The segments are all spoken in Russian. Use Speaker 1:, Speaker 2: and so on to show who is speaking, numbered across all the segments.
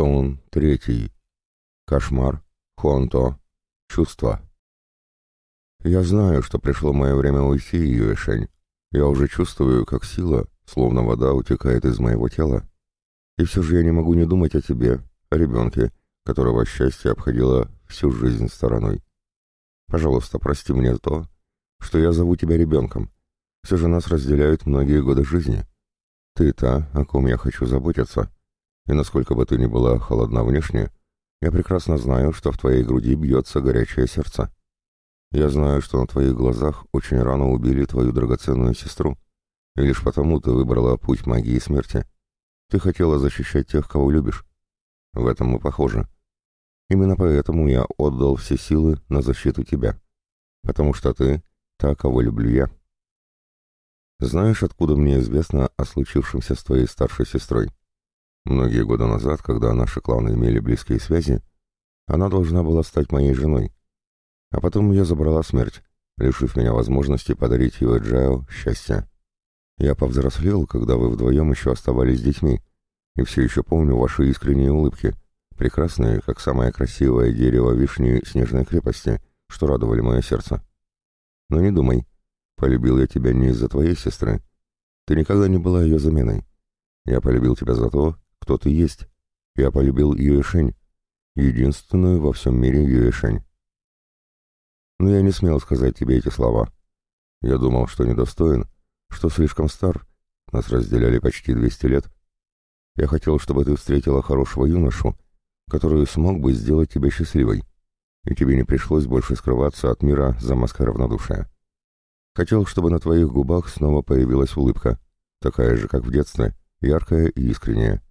Speaker 1: Сон третий. Кошмар. Хонто. Чувство. Я знаю, что пришло мое время уйти, Юэшень. Я уже чувствую, как сила, словно вода, утекает из моего тела. И все же я не могу не думать о тебе, о ребенке, которого счастье обходило всю жизнь стороной. Пожалуйста, прости мне то, что я зову тебя ребенком. Все же нас разделяют многие годы жизни. Ты та, о ком я хочу заботиться. И насколько бы ты ни была холодна внешне, я прекрасно знаю, что в твоей груди бьется горячее сердце. Я знаю, что на твоих глазах очень рано убили твою драгоценную сестру, и лишь потому ты выбрала путь магии смерти. Ты хотела защищать тех, кого любишь. В этом мы похожи. Именно поэтому я отдал все силы на защиту тебя. Потому что ты та, кого люблю я. Знаешь, откуда мне известно о случившемся с твоей старшей сестрой? Многие годы назад, когда наши кланы имели близкие связи, она должна была стать моей женой. А потом ее забрала смерть, лишив меня возможности подарить ее Джао счастье. Я повзрослел, когда вы вдвоем еще оставались детьми, и все еще помню ваши искренние улыбки, прекрасные, как самое красивое дерево вишни снежной крепости, что радовали мое сердце. Но не думай, полюбил я тебя не из-за твоей сестры. Ты никогда не была ее заменой. Я полюбил тебя за то, кто ты есть. Я полюбил Юэшень, единственную во всем мире Юэшень. Но я не смел сказать тебе эти слова. Я думал, что недостоин, что слишком стар. Нас разделяли почти 200 лет. Я хотел, чтобы ты встретила хорошего юношу, который смог бы сделать тебя счастливой, и тебе не пришлось больше скрываться от мира за маской равнодушия. Хотел, чтобы на твоих губах снова появилась улыбка, такая же, как в детстве, яркая и искренняя.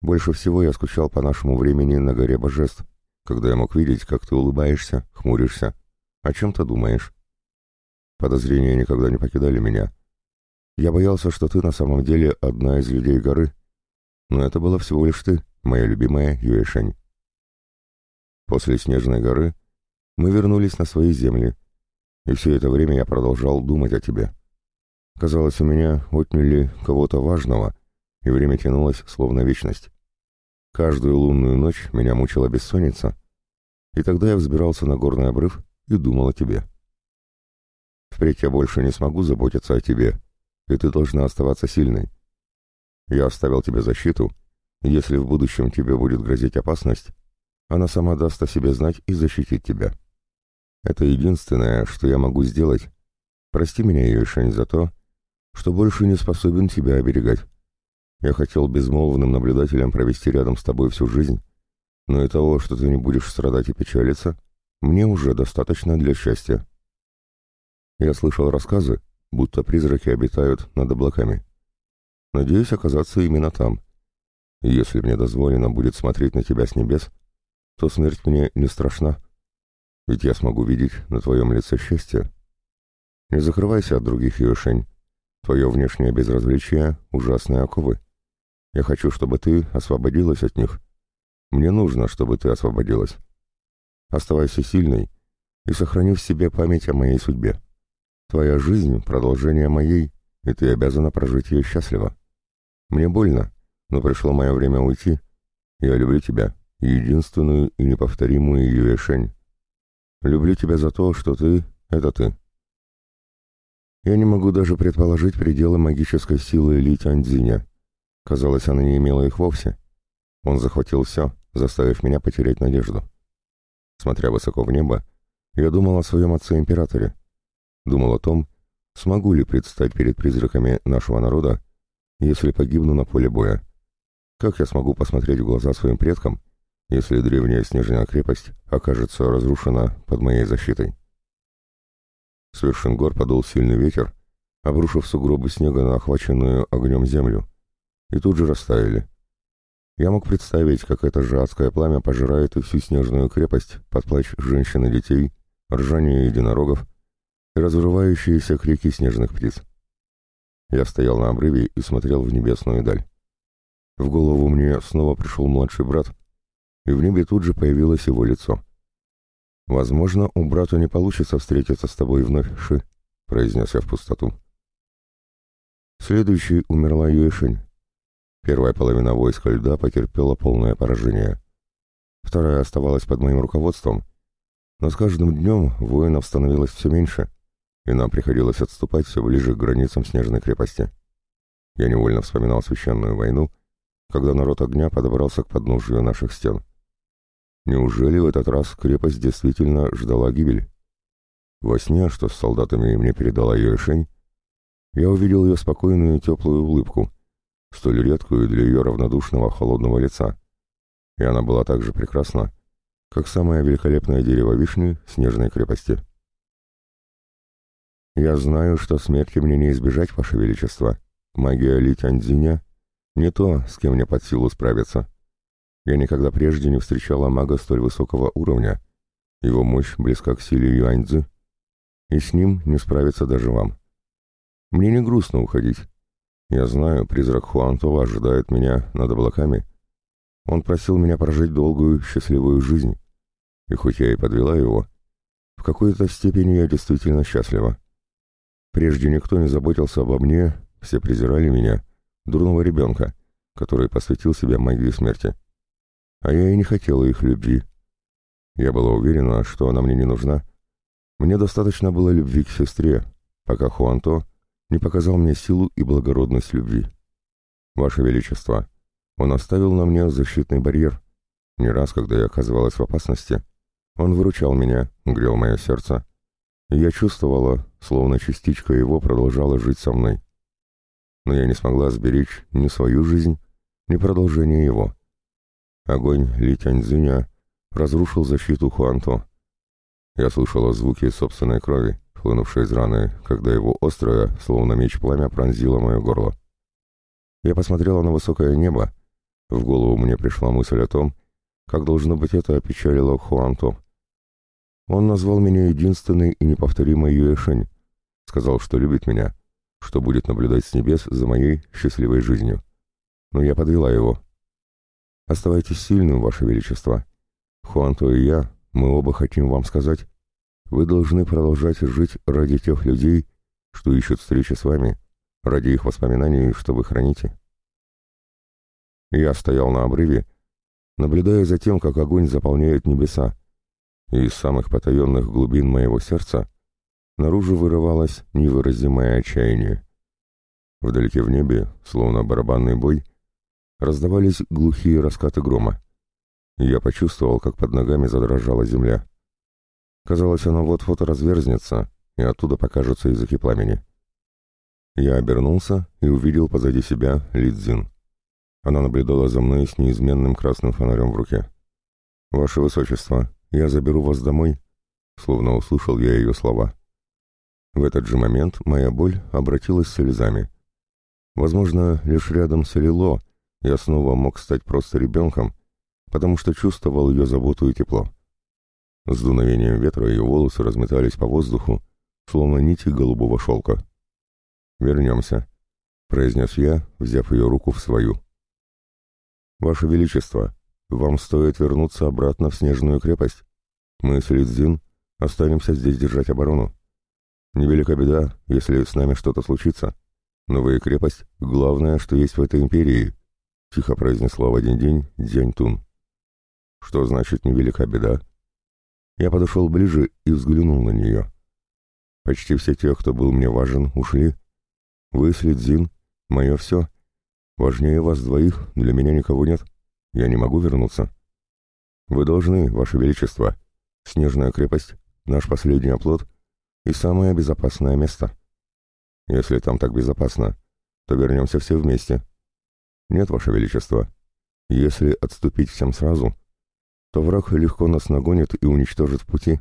Speaker 1: Больше всего я скучал по нашему времени на горе божеств, когда я мог видеть, как ты улыбаешься, хмуришься, о чем-то думаешь. Подозрения никогда не покидали меня. Я боялся, что ты на самом деле одна из людей горы, но это было всего лишь ты, моя любимая Юэшень. После Снежной горы мы вернулись на свои земли, и все это время я продолжал думать о тебе. Казалось, у меня отняли кого-то важного, и время тянулось, словно вечность. Каждую лунную ночь меня мучила бессонница, и тогда я взбирался на горный обрыв и думал о тебе. Впредь я больше не смогу заботиться о тебе, и ты должна оставаться сильной. Я оставил тебе защиту, если в будущем тебе будет грозить опасность, она сама даст о себе знать и защитит тебя. Это единственное, что я могу сделать. Прости меня, Юшень, за то, что больше не способен тебя оберегать. Я хотел безмолвным наблюдателем провести рядом с тобой всю жизнь, но и того, что ты не будешь страдать и печалиться, мне уже достаточно для счастья. Я слышал рассказы, будто призраки обитают над облаками. Надеюсь оказаться именно там. Если мне дозволено будет смотреть на тебя с небес, то смерть мне не страшна, ведь я смогу видеть на твоем лице счастье. Не закрывайся от других, Юшень. Твое внешнее безразличие — ужасные оковы. Я хочу, чтобы ты освободилась от них. Мне нужно, чтобы ты освободилась. Оставайся сильной и сохрани в себе память о моей судьбе. Твоя жизнь — продолжение моей, и ты обязана прожить ее счастливо. Мне больно, но пришло мое время уйти. Я люблю тебя, единственную и неповторимую Юэшень. Люблю тебя за то, что ты — это ты. Я не могу даже предположить пределы магической силы Ли Тяньцзиня. Казалось, она не имела их вовсе. Он захватил все, заставив меня потерять надежду. Смотря высоко в небо, я думал о своем отце-императоре. Думал о том, смогу ли предстать перед призраками нашего народа, если погибну на поле боя. Как я смогу посмотреть в глаза своим предкам, если древняя снежная крепость окажется разрушена под моей защитой? С вершин гор подул сильный ветер, обрушив сугробы снега на охваченную огнем землю и тут же растаяли. Я мог представить, как это же адское пламя пожирает и всю снежную крепость под плач женщин и детей, ржание единорогов и разрывающиеся крики снежных птиц. Я стоял на обрыве и смотрел в небесную даль. В голову мне снова пришел младший брат, и в небе тут же появилось его лицо. «Возможно, у брата не получится встретиться с тобой вновь, Ши», — произнес я в пустоту. Следующей умерла Юэшень, Первая половина войска льда потерпела полное поражение. Вторая оставалась под моим руководством, но с каждым днем воинов становилось все меньше, и нам приходилось отступать все ближе к границам Снежной крепости. Я невольно вспоминал священную войну, когда народ огня подобрался к подножию наших стен. Неужели в этот раз крепость действительно ждала гибель? Во сне, что с солдатами мне передала ее решень, я увидел ее спокойную и теплую улыбку, столь редкую для ее равнодушного холодного лица. И она была так же прекрасна, как самое великолепное дерево вишни снежной крепости. «Я знаю, что смерти мне не избежать, Ваше Величество. Магия Ли Тяньцзиня — не то, с кем мне под силу справиться. Я никогда прежде не встречала мага столь высокого уровня. Его мощь близка к силе Юаньцзы, и с ним не справиться даже вам. Мне не грустно уходить. Я знаю, призрак Хуантова ожидает меня над облаками. Он просил меня прожить долгую, счастливую жизнь. И хоть я и подвела его, в какой-то степени я действительно счастлива. Прежде никто не заботился обо мне, все презирали меня, дурного ребенка, который посвятил себя магии смерти. А я и не хотела их любви. Я была уверена, что она мне не нужна. Мне достаточно было любви к сестре, пока Хуанто не показал мне силу и благородность любви. Ваше Величество, он оставил на мне защитный барьер. Не раз, когда я оказывалась в опасности, он выручал меня, грел мое сердце. Я чувствовала, словно частичка его продолжала жить со мной. Но я не смогла сберечь ни свою жизнь, ни продолжение его. Огонь Ли Тяньцзиня разрушил защиту Хуанто. Я слышала звуки собственной крови хлынувшей из раны, когда его острое, словно меч пламя, пронзило мое горло. Я посмотрела на высокое небо. В голову мне пришла мысль о том, как должно быть это опечалило Хуанто. Он назвал меня единственной и неповторимой Юэшень, сказал, что любит меня, что будет наблюдать с небес за моей счастливой жизнью. Но я подвела его. «Оставайтесь сильным, Ваше Величество. Хуанто и я, мы оба хотим вам сказать, вы должны продолжать жить ради тех людей, что ищут встречи с вами, ради их воспоминаний, что вы храните. Я стоял на обрыве, наблюдая за тем, как огонь заполняет небеса, и из самых потаенных глубин моего сердца наружу вырывалось невыразимое отчаяние. Вдалеке в небе, словно барабанный бой, раздавались глухие раскаты грома. Я почувствовал, как под ногами задрожала земля. Казалось, она вот-вот разверзнется, и оттуда покажутся языки пламени. Я обернулся и увидел позади себя Лидзин. Она наблюдала за мной с неизменным красным фонарем в руке. «Ваше Высочество, я заберу вас домой», словно услышал я ее слова. В этот же момент моя боль обратилась слезами. Возможно, лишь рядом с Лило я снова мог стать просто ребенком, потому что чувствовал ее заботу и тепло. С дуновением ветра ее волосы разметались по воздуху, словно нити голубого шелка. «Вернемся», — произнес я, взяв ее руку в свою. «Ваше Величество, вам стоит вернуться обратно в Снежную крепость. Мы с Лидзин останемся здесь держать оборону. Невелика беда, если с нами что-то случится. Новая крепость — главное, что есть в этой империи», — тихо произнесла в один день Дзянь Тун. «Что значит невелика беда?» Я подошел ближе и взглянул на нее. Почти все те, кто был мне важен, ушли. Вы, Следзин, мое все. Важнее вас двоих, для меня никого нет. Я не могу вернуться. Вы должны, Ваше Величество. Снежная крепость, наш последний оплот и самое безопасное место. Если там так безопасно, то вернемся все вместе. Нет, Ваше Величество. Если отступить всем сразу, то враг легко нас нагонит и уничтожит в пути.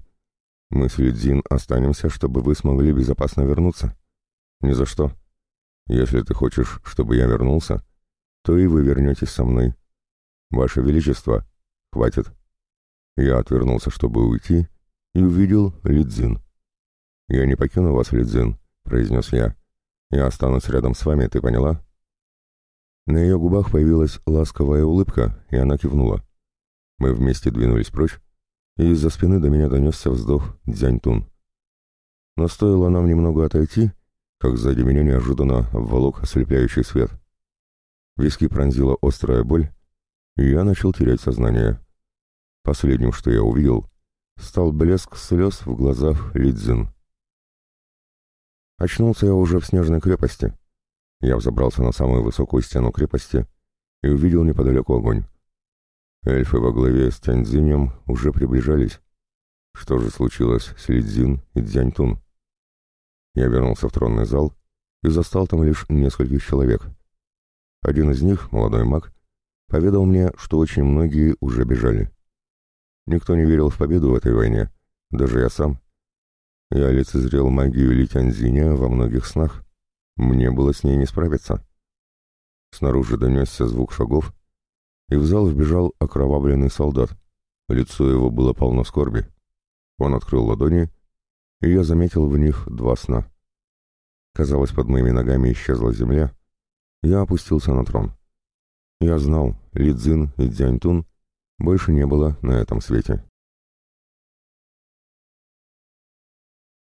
Speaker 1: Мы с Лидзин останемся, чтобы вы смогли безопасно вернуться. Ни за что. Если ты хочешь, чтобы я вернулся, то и вы вернетесь со мной. Ваше Величество, хватит. Я отвернулся, чтобы уйти, и увидел Лидзин. «Я не покину вас, Лидзин», — произнес я. «Я останусь рядом с вами, ты поняла?» На ее губах появилась ласковая улыбка, и она кивнула. Мы вместе двинулись прочь, и из-за спины до меня донесся вздох Дзяньтун. Но стоило нам немного отойти, как сзади меня неожиданно обволок ослепляющий свет. Виски пронзила острая боль, и я начал терять сознание. Последним, что я увидел, стал блеск слез в глазах Лидзин. Очнулся я уже в снежной крепости. Я взобрался на самую высокую стену крепости и увидел неподалеку огонь. Эльфы во главе с Тяньцзинем уже приближались. Что же случилось с Лидзин и Дзяньтун? Я вернулся в тронный зал и застал там лишь нескольких человек. Один из них, молодой маг, поведал мне, что очень многие уже бежали. Никто не верил в победу в этой войне, даже я сам. Я лицезрел магию Литянзиня во многих снах. Мне было с ней не справиться. Снаружи донесся звук шагов, и в зал вбежал окровавленный солдат. Лицо его было полно скорби. Он открыл ладони, и я заметил в них два сна. Казалось, под моими ногами исчезла земля. Я опустился на трон. Я знал, Лидзин и Дзяньтун больше не было на этом свете.